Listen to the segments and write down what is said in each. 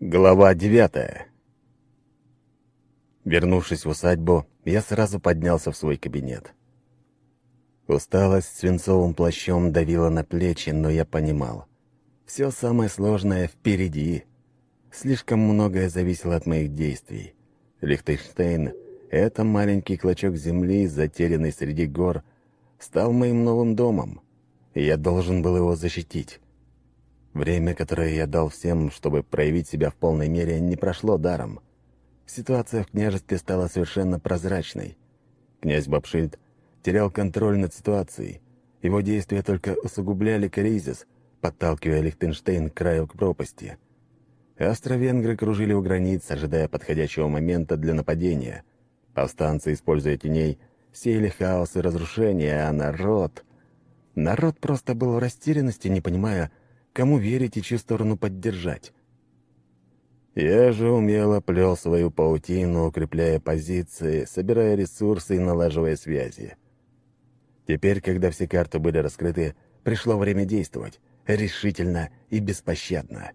Глава девятая. Вернувшись в усадьбу, я сразу поднялся в свой кабинет. Усталость свинцовым плащом давила на плечи, но я понимал. Все самое сложное впереди. Слишком многое зависело от моих действий. Лихтенштейн — это маленький клочок земли, затерянный среди гор, стал моим новым домом, я должен был его защитить. Время, которое я дал всем, чтобы проявить себя в полной мере, не прошло даром. Ситуация в княжестве стала совершенно прозрачной. Князь Бабшильд терял контроль над ситуацией. Его действия только усугубляли кризис, подталкивая Лихтенштейн к краю пропасти. Австро-венгры кружили у границ, ожидая подходящего момента для нападения. Повстанцы, используя теней, сеяли хаос и разрушение, а народ... Народ просто был в растерянности, не понимая, кому верить и чью сторону поддержать. Я же умело плел свою паутину, укрепляя позиции, собирая ресурсы и налаживая связи. Теперь, когда все карты были раскрыты, пришло время действовать, решительно и беспощадно.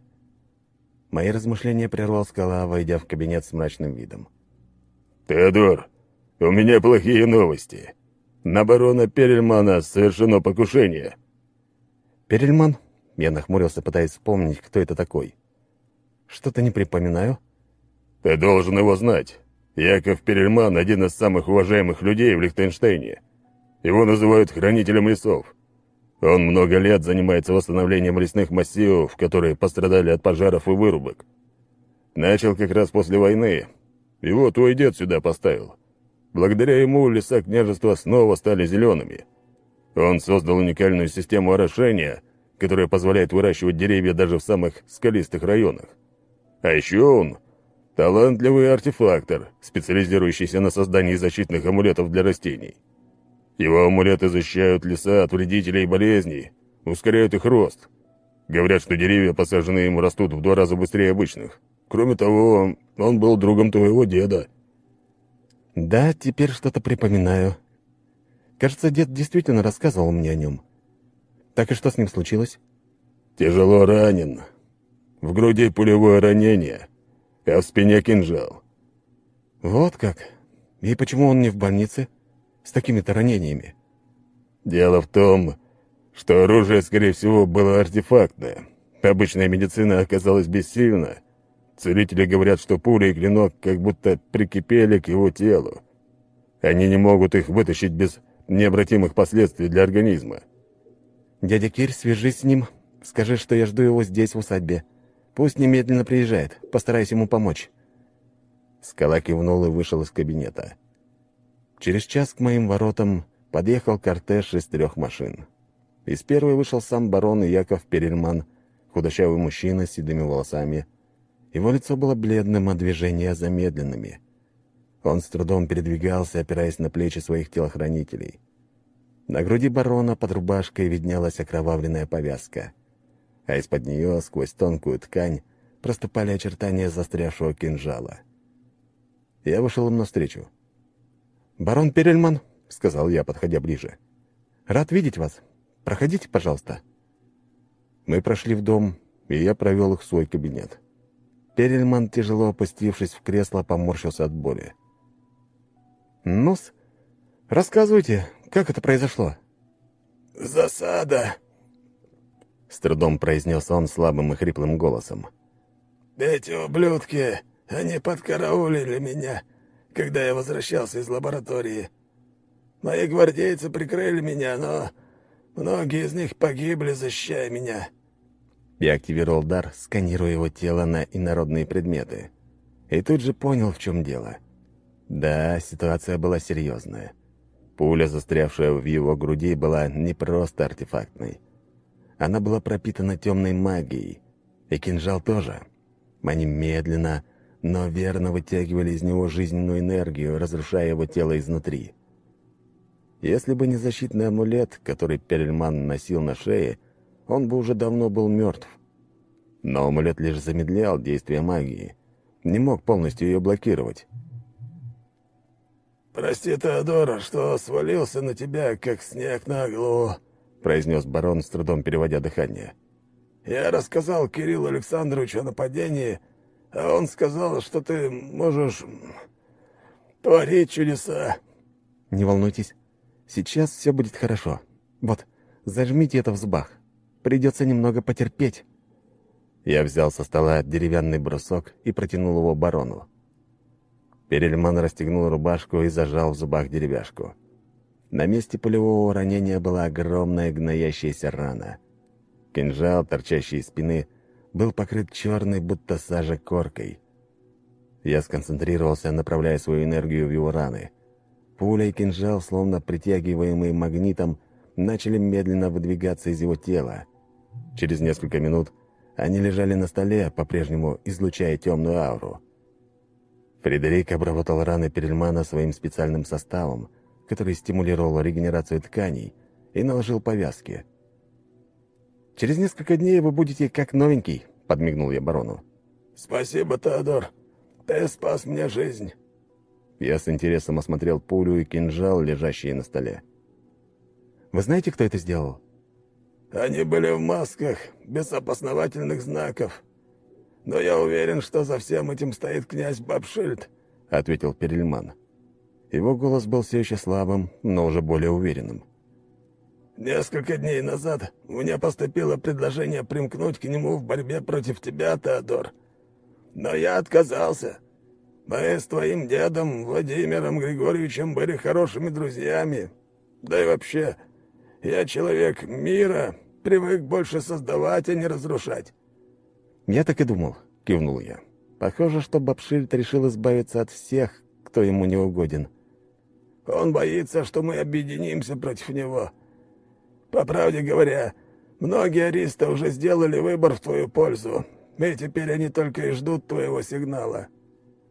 Мои размышления прервал скала, войдя в кабинет с мрачным видом. «Теодор, у меня плохие новости. На барона Перельмана совершено покушение». «Перельман?» Я нахмурился, пытаясь вспомнить, кто это такой. «Что-то не припоминаю». «Ты должен его знать. Яков Перельман — один из самых уважаемых людей в Лихтенштейне. Его называют хранителем лесов. Он много лет занимается восстановлением лесных массивов, которые пострадали от пожаров и вырубок. Начал как раз после войны. Его твой дед сюда поставил. Благодаря ему леса княжества снова стали зелеными. Он создал уникальную систему орошения, которая позволяет выращивать деревья даже в самых скалистых районах. А еще он — талантливый артефактор, специализирующийся на создании защитных амулетов для растений. Его амулеты защищают леса от вредителей и болезней, ускоряют их рост. Говорят, что деревья, посаженные им, растут в два раза быстрее обычных. Кроме того, он был другом твоего деда». «Да, теперь что-то припоминаю. Кажется, дед действительно рассказывал мне о нем. Так и что с ним случилось?» «Тяжело ранен. В груди пулевое ранение, а в спине кинжал». «Вот как? И почему он не в больнице?» с такими-то ранениями? Дело в том, что оружие, скорее всего, было артефактное. Обычная медицина оказалась бессильна. Целители говорят, что пуля и клинок как будто прикипели к его телу. Они не могут их вытащить без необратимых последствий для организма. «Дядя Кирь, свяжись с ним. Скажи, что я жду его здесь, в усадьбе. Пусть немедленно приезжает. Постараюсь ему помочь». Скала кивнул и вышел из кабинета. Через час к моим воротам подъехал кортеж из трех машин. Из первой вышел сам барон Яков Перельман, худощавый мужчина с седыми волосами. Его лицо было бледным, а движения замедленными. Он с трудом передвигался, опираясь на плечи своих телохранителей. На груди барона под рубашкой виднелась окровавленная повязка, а из-под нее, сквозь тонкую ткань, проступали очертания застрявшего кинжала. Я вышел им навстречу. «Барон Перельман», — сказал я, подходя ближе. «Рад видеть вас. Проходите, пожалуйста». Мы прошли в дом, и я провел их в свой кабинет. Перельман, тяжело опустившись в кресло, поморщился от боли. «Ну-с, рассказывайте, как это произошло?» «Засада», — с трудом произнес он слабым и хриплым голосом. «Эти ублюдки, они подкараулили меня когда я возвращался из лаборатории. Мои гвардейцы прикрыли меня, но многие из них погибли, защищая меня». Я активировал дар, сканируя его тело на инородные предметы. И тут же понял, в чем дело. Да, ситуация была серьезная. Пуля, застрявшая в его груди, была не просто артефактной. Она была пропитана темной магией. И кинжал тоже. Они медленно, но верно вытягивали из него жизненную энергию, разрушая его тело изнутри. Если бы не защитный амулет, который Перельман носил на шее, он бы уже давно был мертв. Но амулет лишь замедлял действие магии, не мог полностью ее блокировать. «Прости, Теодора, что свалился на тебя, как снег на голову», — произнес барон, с трудом переводя дыхание. «Я рассказал Кириллу Александровичу о нападении, а он сказал, что ты можешь творить чудеса». «Не волнуйтесь, сейчас все будет хорошо. Вот, зажмите это в зубах. Придется немного потерпеть». Я взял со стола деревянный брусок и протянул его барону. Перельман расстегнул рубашку и зажал в зубах деревяшку. На месте пулевого ранения была огромная гноящаяся рана. Кинжал, торчащий из спины, был покрыт черной, будто сажа коркой. Я сконцентрировался, направляя свою энергию в его раны. Пуля и кинжал, словно притягиваемые магнитом, начали медленно выдвигаться из его тела. Через несколько минут они лежали на столе, по-прежнему излучая темную ауру. Фредерик обработал раны Перельмана своим специальным составом, который стимулировал регенерацию тканей, и наложил повязки. «Через несколько дней вы будете как новенький», — подмигнул я барону. «Спасибо, Теодор. Ты спас мне жизнь». Я с интересом осмотрел пулю и кинжал, лежащие на столе. «Вы знаете, кто это сделал?» «Они были в масках, без опознавательных знаков. Но я уверен, что за всем этим стоит князь Бабшильд», — ответил Перельман. Его голос был все еще слабым, но уже более уверенным. «Несколько дней назад мне поступило предложение примкнуть к нему в борьбе против тебя, Теодор. Но я отказался. Мы с твоим дедом Владимиром Григорьевичем были хорошими друзьями. Да и вообще, я человек мира, привык больше создавать, а не разрушать». «Я так и думал», — кивнул я. «Похоже, что Бабшильд решил избавиться от всех, кто ему не угоден». «Он боится, что мы объединимся против него. По правде говоря, многие аристы уже сделали выбор в твою пользу, и теперь они только и ждут твоего сигнала.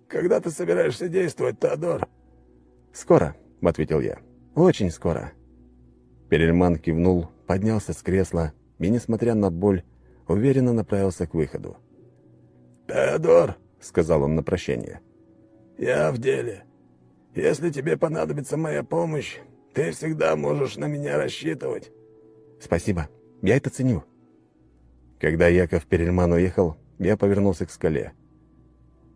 Когда ты собираешься действовать, Теодор?» «Скоро», — ответил я. «Очень скоро». Перельман кивнул, поднялся с кресла и, несмотря на боль, уверенно направился к выходу. «Теодор», — сказал он на прощание, — «я в деле. Если тебе понадобится моя помощь, ты всегда можешь на меня рассчитывать». «Спасибо. Я это ценю». Когда Яков Перельман уехал, я повернулся к скале.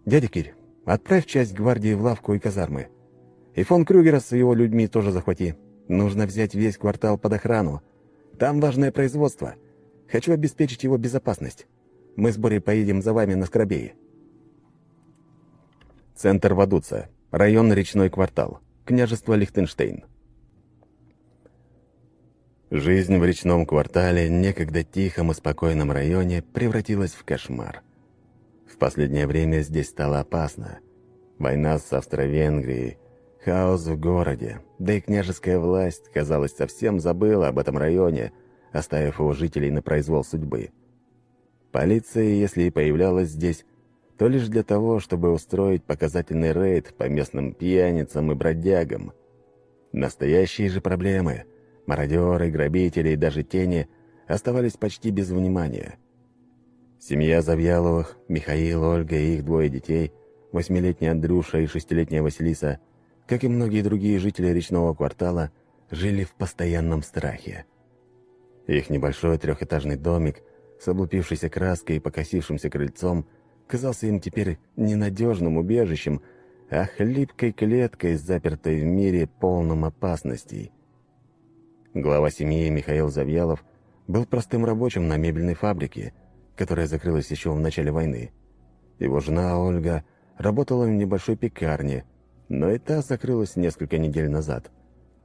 «Дядя Кирь, отправь часть гвардии в лавку и казармы. И фон Крюгера с его людьми тоже захвати. Нужно взять весь квартал под охрану. Там важное производство. Хочу обеспечить его безопасность. Мы с Борей поедем за вами на Скоробее». Центр Вадуца. Район Речной квартал. Княжество Лихтенштейн. Жизнь в речном квартале, некогда тихом и спокойном районе, превратилась в кошмар. В последнее время здесь стало опасно. Война с Австро-Венгрией, Хаос в городе, да и княжеская власть, казалось, совсем забыла об этом районе, оставив его жителей на произвол судьбы. Полиция, если и появлялась здесь, то лишь для того, чтобы устроить показательный рейд по местным пьяницам и бродягам. Настоящие же проблемы – мародеры, грабители и даже тени – оставались почти без внимания. Семья Завьяловых, Михаил, Ольга и их двое детей, восьмилетний Андрюша и шестилетняя Василиса – как и многие другие жители речного квартала, жили в постоянном страхе. Их небольшой трехэтажный домик с облупившейся краской и покосившимся крыльцом казался им теперь ненадежным убежищем, а хлипкой клеткой, запертой в мире полном опасностей. Глава семьи Михаил Завьялов был простым рабочим на мебельной фабрике, которая закрылась еще в начале войны. Его жена Ольга работала в небольшой пекарне, но и та закрылась несколько недель назад.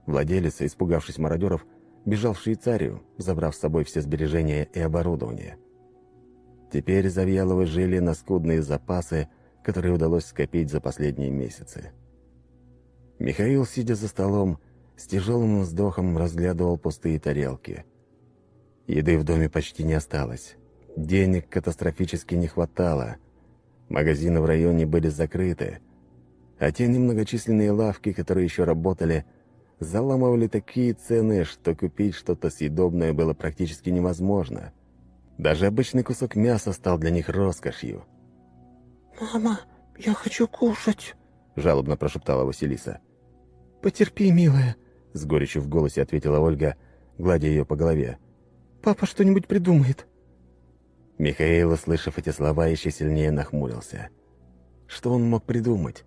Владелец, испугавшись мародеров, бежал в Швейцарию, забрав с собой все сбережения и оборудование. Теперь Завьяловы жили на скудные запасы, которые удалось скопить за последние месяцы. Михаил, сидя за столом, с тяжелым вздохом разглядывал пустые тарелки. Еды в доме почти не осталось. Денег катастрофически не хватало. Магазины в районе были закрыты, а те немногочисленные лавки, которые еще работали, заламывали такие цены, что купить что-то съедобное было практически невозможно. Даже обычный кусок мяса стал для них роскошью. «Мама, я хочу кушать», — жалобно прошептала Василиса. «Потерпи, милая», — с горечью в голосе ответила Ольга, гладя ее по голове. «Папа что-нибудь придумает». Михаил, услышав эти слова, еще сильнее нахмурился. Что он мог придумать?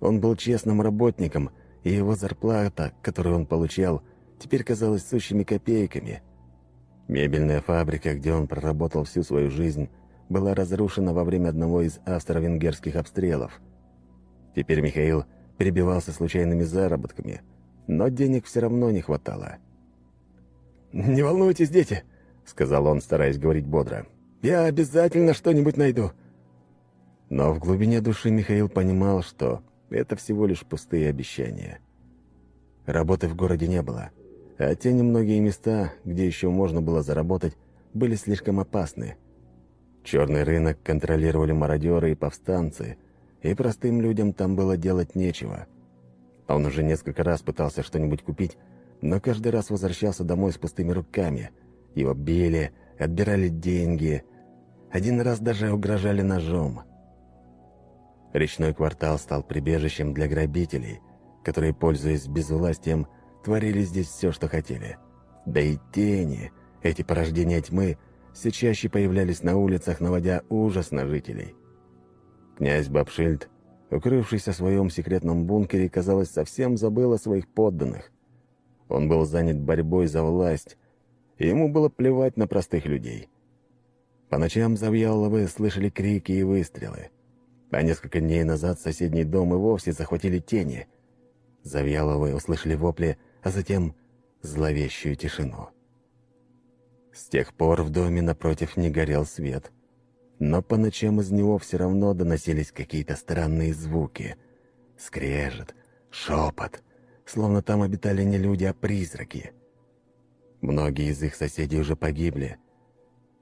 Он был честным работником, и его зарплата, которую он получал, теперь казалась сущими копейками. Мебельная фабрика, где он проработал всю свою жизнь, была разрушена во время одного из австро-венгерских обстрелов. Теперь Михаил перебивался случайными заработками, но денег все равно не хватало. «Не волнуйтесь, дети», — сказал он, стараясь говорить бодро. «Я обязательно что-нибудь найду». Но в глубине души Михаил понимал, что это всего лишь пустые обещания. Работы в городе не было, а те немногие места, где еще можно было заработать, были слишком опасны. Черный рынок контролировали мародеры и повстанцы, и простым людям там было делать нечего. Он уже несколько раз пытался что-нибудь купить, но каждый раз возвращался домой с пустыми руками. Его били, отбирали деньги. Один раз даже угрожали ножом. Речной квартал стал прибежищем для грабителей, которые, пользуясь безвластием, творили здесь все, что хотели. Да и тени, эти порождения тьмы, все чаще появлялись на улицах, наводя ужас на жителей. Князь Бабшильд, укрывшийся в своем секретном бункере, казалось, совсем забыл о своих подданных. Он был занят борьбой за власть, и ему было плевать на простых людей. По ночам Завьяловы слышали крики и выстрелы. А несколько дней назад соседний дом и вовсе захватили тени. Завьяловы услышали вопли, а затем зловещую тишину. С тех пор в доме напротив не горел свет. Но по ночам из него все равно доносились какие-то странные звуки. Скрежет, шепот, словно там обитали не люди, а призраки. Многие из их соседей уже погибли —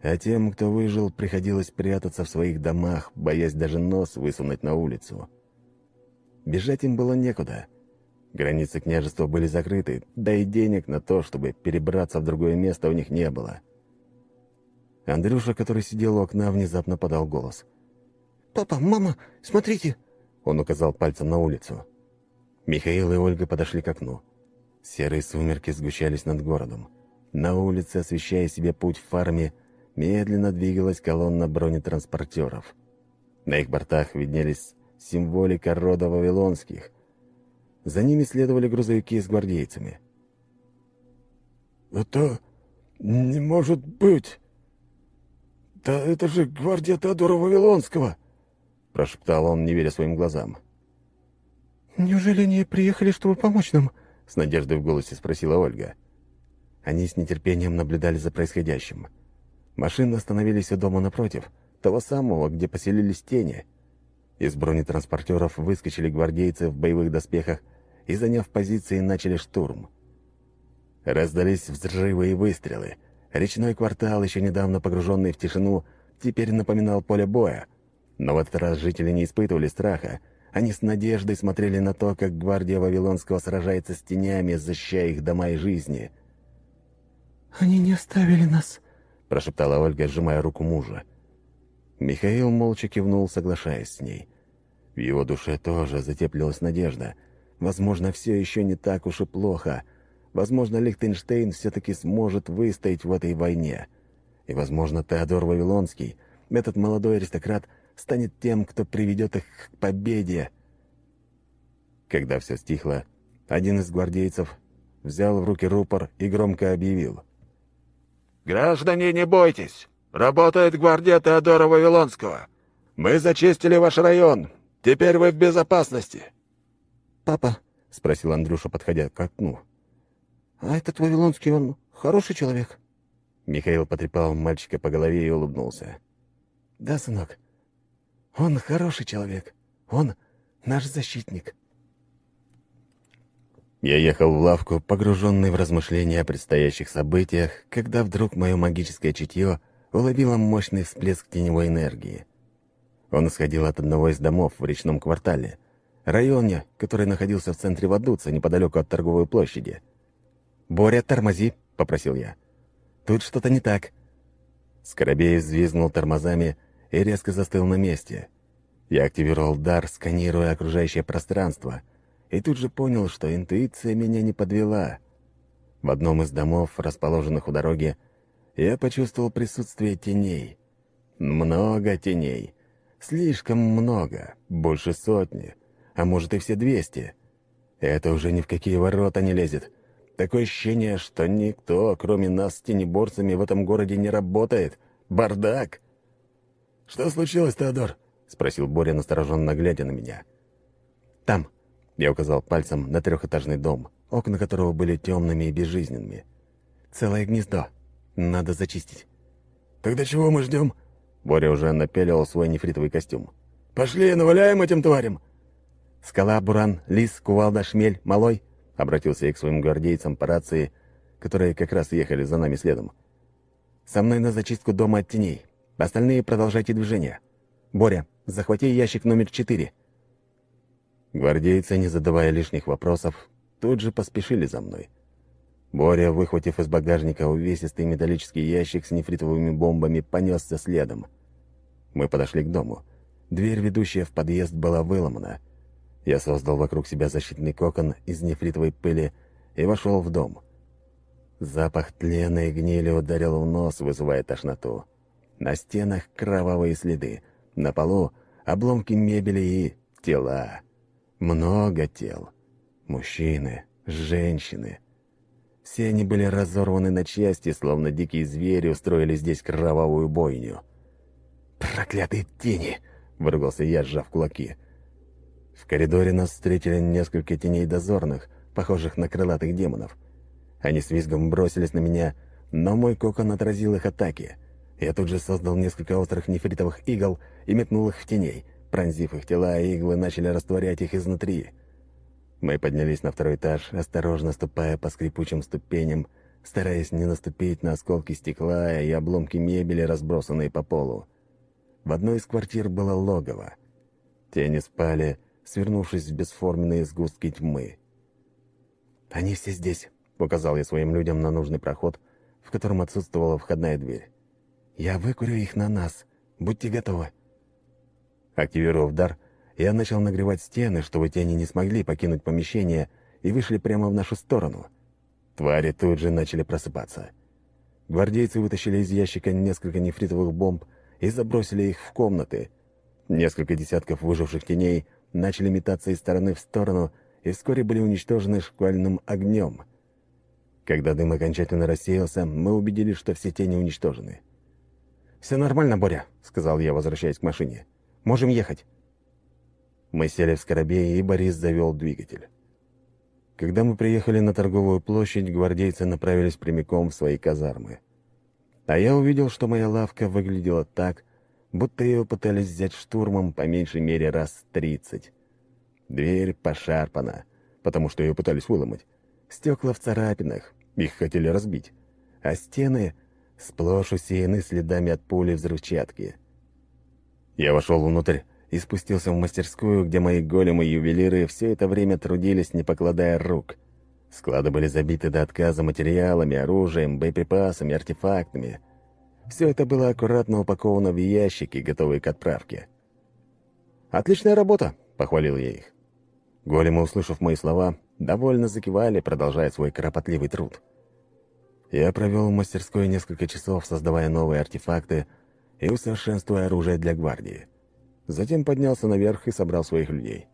а тем, кто выжил, приходилось прятаться в своих домах, боясь даже нос высунуть на улицу. Бежать им было некуда. Границы княжества были закрыты, да и денег на то, чтобы перебраться в другое место, у них не было. Андрюша, который сидел у окна, внезапно подал голос. «Папа, мама, смотрите!» Он указал пальцем на улицу. Михаил и Ольга подошли к окну. Серые сумерки сгущались над городом. На улице, освещая себе путь фарами, медленно двигалась колонна бронетранспортеров. На их бортах виднелись символика рода Вавилонских. За ними следовали грузовики с гвардейцами. «Это не может быть! Да это же гвардия Теодора Вавилонского!» прошептал он, не веря своим глазам. «Неужели они приехали, чтобы помочь нам?» с надеждой в голосе спросила Ольга. Они с нетерпением наблюдали за происходящим. Машины остановились у дома напротив, того самого, где поселились тени. Из бронетранспортеров выскочили гвардейцы в боевых доспехах и, заняв позиции, начали штурм. Раздались взрывы и выстрелы. Речной квартал, еще недавно погруженный в тишину, теперь напоминал поле боя. Но в этот раз жители не испытывали страха. Они с надеждой смотрели на то, как гвардия Вавилонского сражается с тенями, защищая их дома и жизни. «Они не оставили нас», — прошептала Ольга, сжимая руку мужа. Михаил молча кивнул, соглашаясь с ней. В его душе тоже затеплилась надежда. Возможно, все еще не так уж и плохо. Возможно, Лихтенштейн все-таки сможет выстоять в этой войне. И, возможно, Теодор Вавилонский, этот молодой аристократ, станет тем, кто приведет их к победе. Когда все стихло, один из гвардейцев взял в руки рупор и громко объявил. «Граждане, не бойтесь! Работает гвардия Теодора Вавилонского. Мы зачистили ваш район. Теперь вы в безопасности». «Папа», — спросил Андрюша, подходя к окну. «А этот Вавилонский, он хороший человек?» Михаил потрепал мальчика по голове и улыбнулся. «Да, сынок, он хороший человек. Он наш защитник». Я ехал в лавку, погруженный в размышления о предстоящих событиях, когда вдруг мое магическое чутье уловило мощный всплеск теневой энергии. Он исходил от одного из домов в речном квартале, районе, который находился в центре Вадуца, неподалеку от торговой площади. «Боря, тормози!» — попросил я. «Тут что-то не так». Скоробей взвизгнул тормозами и резко застыл на месте. Я активировал дар, сканируя окружающее пространство — и тут же понял, что интуиция меня не подвела. В одном из домов, расположенных у дороги, я почувствовал присутствие теней. Много теней. Слишком много, больше сотни, а может и все двести. Это уже ни в какие ворота не лезет. Такое ощущение, что никто, кроме нас с тенеборцами, в этом городе не работает. Бардак!» «Что случилось, Теодор?» — спросил Боря, настороженно глядя на меня. «Там», — я указал пальцем на трехэтажный дом, окна которого были темными и безжизненными. «Целое гнездо. Надо зачистить». «Тогда чего мы ждем?» Боря уже напялил свой нефритовый костюм. «Пошли, наваляем этим тварям!» «Скала, Буран, Лис, Кувалда, Шмель, Малой!» — обратился я к своим гвардейцам по рации, которые как раз ехали за нами следом. «Со мной на зачистку дома от теней. Остальные продолжайте движение. Боря, захвати ящик номер четыре». Гвардейцы, не задавая лишних вопросов, тут же поспешили за мной. Боря, выхватив из багажника увесистый металлический ящик с нефритовыми бомбами, понесся следом. Мы подошли к дому. Дверь, ведущая в подъезд, была выломана. Я создал вокруг себя защитный кокон из нефритовой пыли и вошел в дом. Запах тлена и гнили ударил в нос, вызывая тошноту. На стенах кровавые следы, на полу обломки мебели и тела. Много тел. Мужчины, женщины. Все они были разорваны на части, словно дикие звери устроили здесь кровавую бойню. «Проклятые тени!» — выругался я, сжав кулаки. В коридоре нас встретили несколько теней дозорных, похожих на крылатых демонов. Они с визгом бросились на меня, но мой кокон отразил их атаки. Я тут же создал несколько острых нефритовых игл и метнул их в теней. Пронзив их тела, иглы начали растворять их изнутри. Мы поднялись на второй этаж, осторожно ступая по скрипучим ступеням, стараясь не наступить на осколки стекла и обломки мебели, разбросанные по полу. В одной из квартир было логово. Тени спали, свернувшись в бесформенные сгустки тьмы. «Они все здесь», — указал я своим людям на нужный проход, в котором отсутствовала входная дверь. «Я выкурю их на нас. Будьте готовы». Активировав дар, я начал нагревать стены, чтобы тени не смогли покинуть помещение и вышли прямо в нашу сторону. Твари тут же начали просыпаться. Гвардейцы вытащили из ящика несколько нефритовых бомб и забросили их в комнаты. Несколько десятков выживших теней начали метаться из стороны в сторону и вскоре были уничтожены шквальным огнем. Когда дым окончательно рассеялся, мы убедились, что все тени уничтожены. «Все нормально, Боря», — сказал я, возвращаясь к машине. «Можем ехать». Мы сели в скоробей, и Борис завел двигатель. Когда мы приехали на торговую площадь, гвардейцы направились прямиком в свои казармы. А я увидел, что моя лавка выглядела так, будто ее пытались взять штурмом по меньшей мере раз тридцать. Дверь пошарпана, потому что ее пытались выломать. Стекла в царапинах, их хотели разбить. А стены сплошь усеяны следами от пули взрывчатки. Я вошел внутрь и спустился в мастерскую, где мои големы-ювелиры все это время трудились, не покладая рук. Склады были забиты до отказа материалами, оружием, боеприпасами, артефактами. Все это было аккуратно упаковано в ящики, готовые к отправке. «Отличная работа!» — похвалил я их. Големы, услышав мои слова, довольно закивали, продолжая свой кропотливый труд. Я провел в мастерской несколько часов, создавая новые артефакты и усовершенствуя оружие для гвардии. Затем поднялся наверх и собрал своих людей.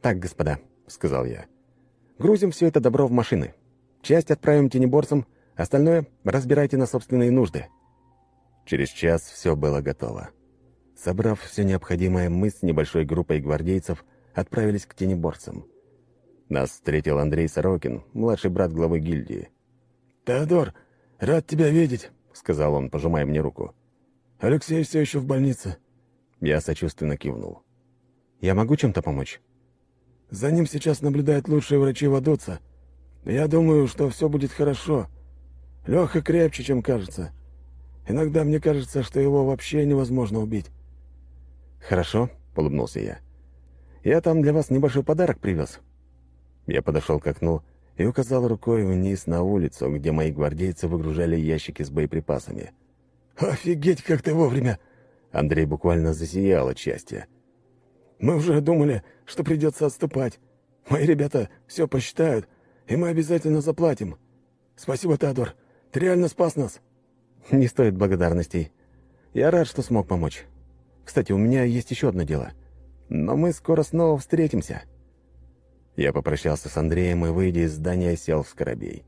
«Так, господа», — сказал я, — «грузим все это добро в машины. Часть отправим тенеборцам, остальное разбирайте на собственные нужды». Через час все было готово. Собрав все необходимое, мы с небольшой группой гвардейцев отправились к тенеборцам. Нас встретил Андрей Сорокин, младший брат главы гильдии. «Теодор, рад тебя видеть», — сказал он, пожимая мне руку. «Алексей все еще в больнице. Я сочувственно кивнул. «Я могу чем-то помочь?» «За ним сейчас наблюдают лучшие врачи Вадуца. Я думаю, что все будет хорошо. Леха крепче, чем кажется. Иногда мне кажется, что его вообще невозможно убить». «Хорошо», — улыбнулся я. «Я там для вас небольшой подарок привез». Я подошел к окну и указал рукой вниз на улицу, где мои гвардейцы выгружали ящики с боеприпасами. «Офигеть, как ты вовремя!» Андрей буквально засиял от счастья. «Мы уже думали, что придется отступать. Мои ребята все посчитают, и мы обязательно заплатим. Спасибо, Теодор. Ты реально спас нас». «Не стоит благодарностей. Я рад, что смог помочь. Кстати, у меня есть еще одно дело. Но мы скоро снова встретимся». Я попрощался с Андреем и, выйдя из здания, сел в Скоробей.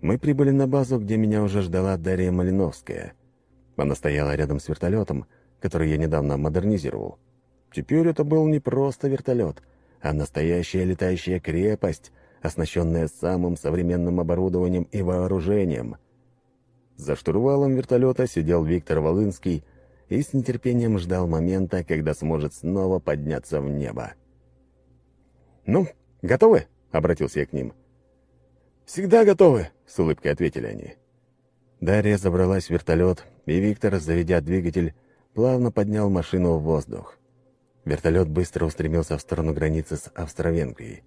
Мы прибыли на базу, где меня уже ждала Дарья Малиновская. Она стояла рядом с вертолетом, который я недавно модернизировал. Теперь это был не просто вертолет, а настоящая летающая крепость, оснащенная самым современным оборудованием и вооружением. За штурвалом вертолета сидел Виктор Волынский и с нетерпением ждал момента, когда сможет снова подняться в небо. «Ну, готовы?» — обратился я к ним. «Всегда готовы», — с улыбкой ответили они. Дарья забралась в вертолет, и Виктор, заведя двигатель, плавно поднял машину в воздух. Вертолет быстро устремился в сторону границы с Австро-Венгрией.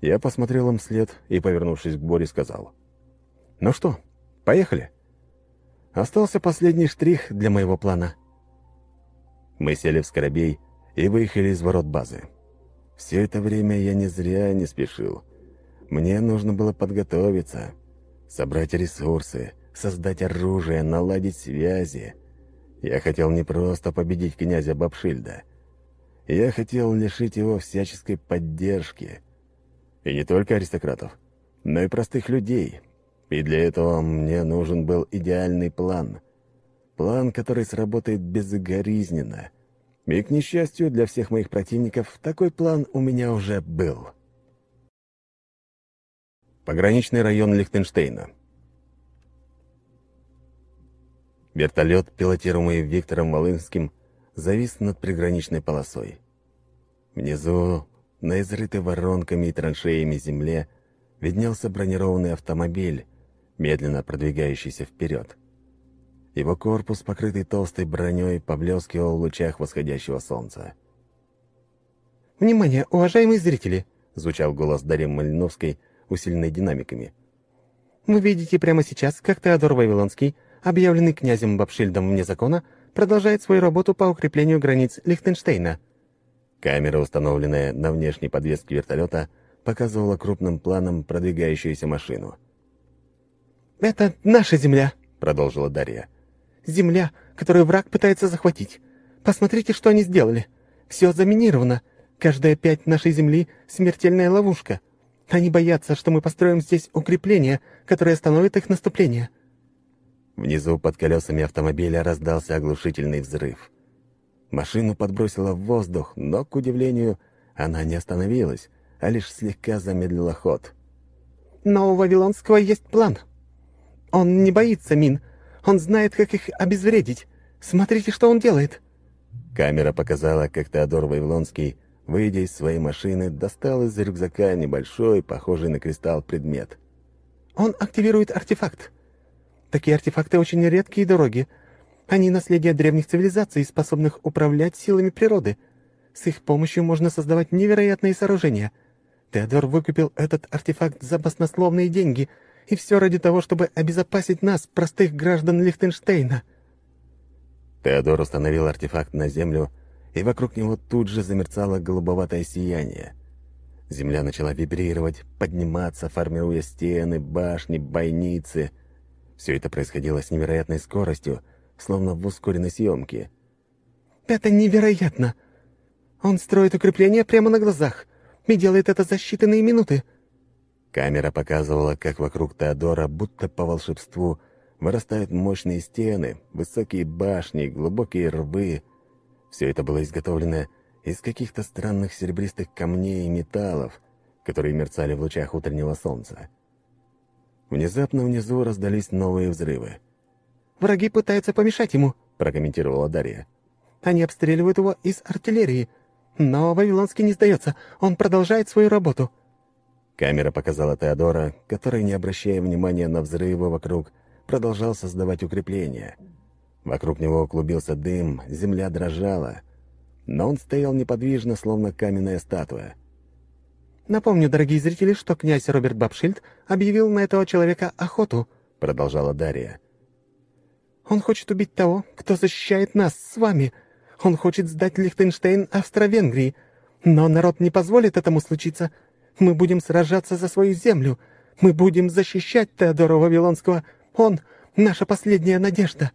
Я посмотрел им вслед и, повернувшись к Боре, сказал. «Ну что, поехали?» Остался последний штрих для моего плана. Мы сели в Скоробей и выехали из ворот базы. Все это время я не зря не спешил. Мне нужно было подготовиться, собрать ресурсы, создать оружие, наладить связи. Я хотел не просто победить князя Бабшильда. Я хотел лишить его всяческой поддержки. И не только аристократов, но и простых людей. И для этого мне нужен был идеальный план. План, который сработает безгоризненно. И, к несчастью для всех моих противников, такой план у меня уже был. Пограничный район Лихтенштейна. Вертолет, пилотируемый Виктором Волынским, завис над приграничной полосой. Внизу, на изрытой воронками и траншеями земле, виднелся бронированный автомобиль, медленно продвигающийся вперед. Его корпус, покрытый толстой броней, поблескивал в лучах восходящего солнца. «Внимание, уважаемые зрители!» — звучал голос Дарьи Малиновской, усиленный динамиками. «Вы видите прямо сейчас, как Теодор Вавилонский объявленный князем Бабшильдом вне закона, продолжает свою работу по укреплению границ Лихтенштейна. Камера, установленная на внешней подвеске вертолета, показывала крупным планом продвигающуюся машину. «Это наша земля», — продолжила Дарья. «Земля, которую враг пытается захватить. Посмотрите, что они сделали. Все заминировано. Каждая пять нашей земли — смертельная ловушка. Они боятся, что мы построим здесь укрепление, которое остановит их наступление. Внизу под колесами автомобиля раздался оглушительный взрыв. Машину подбросило в воздух, но, к удивлению, она не остановилась, а лишь слегка замедлила ход. «Но у Вавилонского есть план. Он не боится мин. Он знает, как их обезвредить. Смотрите, что он делает». Камера показала, как Теодор Вавилонский, выйдя из своей машины, достал из рюкзака небольшой, похожий на кристалл, предмет. «Он активирует артефакт. Такие артефакты очень редкие и дороги. Они наследие древних цивилизаций, способных управлять силами природы. С их помощью можно создавать невероятные сооружения. Теодор выкупил этот артефакт за баснословные деньги, и все ради того, чтобы обезопасить нас, простых граждан Лихтенштейна. Теодор установил артефакт на землю, и вокруг него тут же замерцало голубоватое сияние. Земля начала вибрировать, подниматься, формируя стены, башни, бойницы — все это происходило с невероятной скоростью, словно в ускоренной съемке. «Это невероятно! Он строит укрепление прямо на глазах и делает это за считанные минуты!» Камера показывала, как вокруг Теодора, будто по волшебству, вырастают мощные стены, высокие башни, глубокие рвы. Все это было изготовлено из каких-то странных серебристых камней и металлов, которые мерцали в лучах утреннего солнца. Внезапно внизу раздались новые взрывы. «Враги пытаются помешать ему», — прокомментировала Дарья. «Они обстреливают его из артиллерии. Но Вавилонский не сдается, он продолжает свою работу». Камера показала Теодора, который, не обращая внимания на взрывы вокруг, продолжал создавать укрепления. Вокруг него клубился дым, земля дрожала. Но он стоял неподвижно, словно каменная статуя. «Напомню, дорогие зрители, что князь Роберт Бабшильд объявил на этого человека охоту», — продолжала Дарья. «Он хочет убить того, кто защищает нас с вами. Он хочет сдать Лихтенштейн Австро-Венгрии. Но народ не позволит этому случиться. Мы будем сражаться за свою землю. Мы будем защищать Теодора Вавилонского. Он — наша последняя надежда».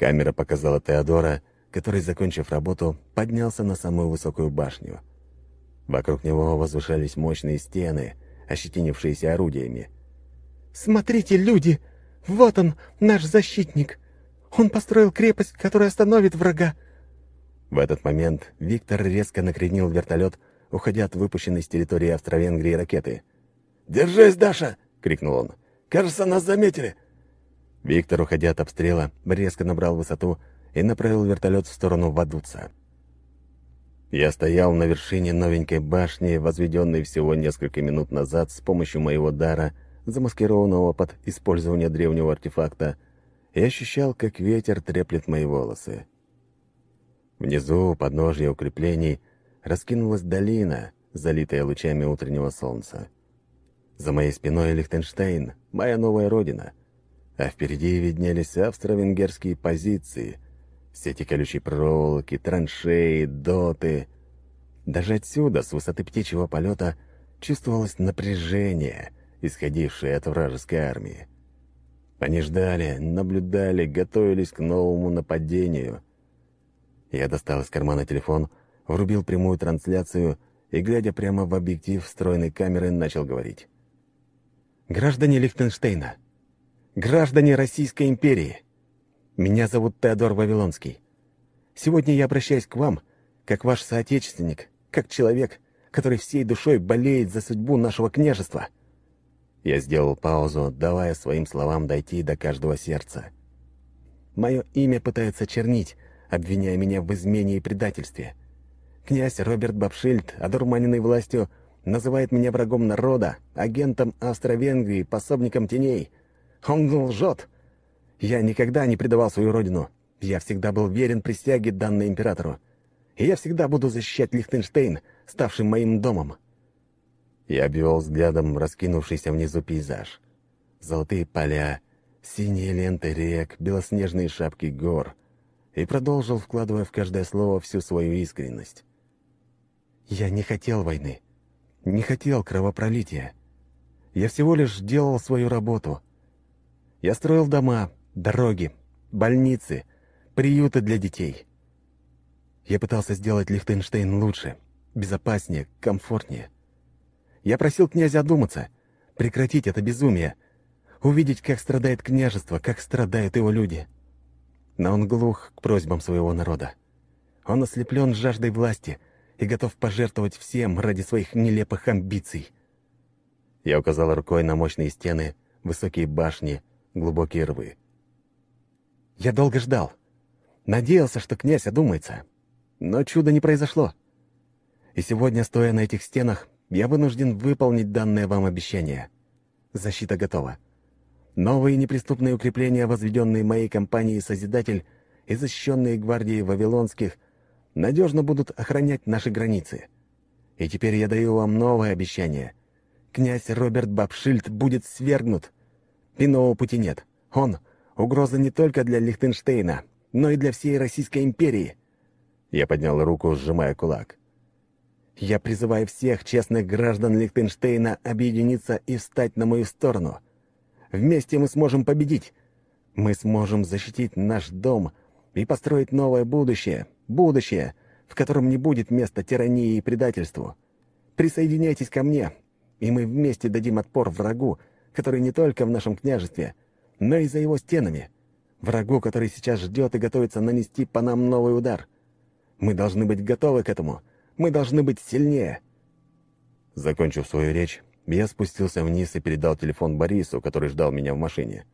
Камера показала Теодора, который, закончив работу, поднялся на самую высокую башню. Вокруг него возвышались мощные стены, ощетинившиеся орудиями. «Смотрите, люди! Вот он, наш защитник! Он построил крепость, которая остановит врага!» В этот момент Виктор резко накренил вертолет, уходя от выпущенной с территории Австро-Венгрии ракеты. «Держись, Даша!» — крикнул он. «Кажется, нас заметили!» Виктор, уходя от обстрела, резко набрал высоту и направил вертолет в сторону Вадуца. Я стоял на вершине новенькой башни, возведенной всего несколько минут назад с помощью моего дара, замаскированного под использование древнего артефакта, и ощущал, как ветер треплет мои волосы. Внизу, у подножья укреплений, раскинулась долина, залитая лучами утреннего солнца. За моей спиной Лихтенштейн, моя новая родина, а впереди виднелись австро-венгерские позиции — Сети колючей проволоки, траншеи, доты. Даже отсюда, с высоты птичьего полета, чувствовалось напряжение, исходившее от вражеской армии. Они ждали, наблюдали, готовились к новому нападению. Я достал из кармана телефон, врубил прямую трансляцию и, глядя прямо в объектив встроенной камеры, начал говорить. «Граждане Лихтенштейна! Граждане Российской империи!» Меня зовут Теодор Вавилонский. Сегодня я обращаюсь к вам, как ваш соотечественник, как человек, который всей душой болеет за судьбу нашего княжества». Я сделал паузу, давая своим словам дойти до каждого сердца. Мое имя пытаются чернить, обвиняя меня в измене и предательстве. Князь Роберт Бабшильд, одурманенный властью, называет меня врагом народа, агентом Австро-Венгрии, пособником теней. Он лжет, я никогда не предавал свою родину. Я всегда был верен присяге, данной императору. И я всегда буду защищать Лихтенштейн, ставший моим домом». Я обвел взглядом раскинувшийся внизу пейзаж. Золотые поля, синие ленты рек, белоснежные шапки гор. И продолжил, вкладывая в каждое слово всю свою искренность. «Я не хотел войны. Не хотел кровопролития. Я всего лишь делал свою работу. Я строил дома, дороги, больницы, приюты для детей. Я пытался сделать Лихтенштейн лучше, безопаснее, комфортнее. Я просил князя одуматься, прекратить это безумие, увидеть, как страдает княжество, как страдают его люди. Но он глух к просьбам своего народа. Он ослеплен жаждой власти и готов пожертвовать всем ради своих нелепых амбиций. Я указал рукой на мощные стены, высокие башни, глубокие рвы. Я долго ждал. Надеялся, что князь одумается. Но чуда не произошло. И сегодня, стоя на этих стенах, я вынужден выполнить данное вам обещание. Защита готова. Новые неприступные укрепления, возведенные моей компанией «Созидатель» и защищенные гвардией Вавилонских, надежно будут охранять наши границы. И теперь я даю вам новое обещание. Князь Роберт Бабшильд будет свергнут. Иного пути нет. Он Угроза не только для Лихтенштейна, но и для всей Российской империи. Я поднял руку, сжимая кулак. Я призываю всех честных граждан Лихтенштейна объединиться и встать на мою сторону. Вместе мы сможем победить. Мы сможем защитить наш дом и построить новое будущее. Будущее, в котором не будет места тирании и предательству. Присоединяйтесь ко мне, и мы вместе дадим отпор врагу, который не только в нашем княжестве, но и за его стенами. Врагу, который сейчас ждет и готовится нанести по нам новый удар. Мы должны быть готовы к этому. Мы должны быть сильнее. Закончив свою речь, я спустился вниз и передал телефон Борису, который ждал меня в машине.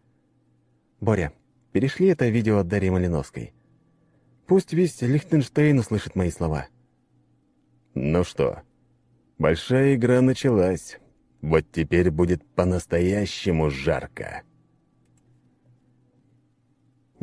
«Боря, перешли это видео от Дарьи Малиновской. Пусть весь Лихтенштейн услышит мои слова». Ну что, большая игра началась. Вот теперь будет по-настоящему жарко.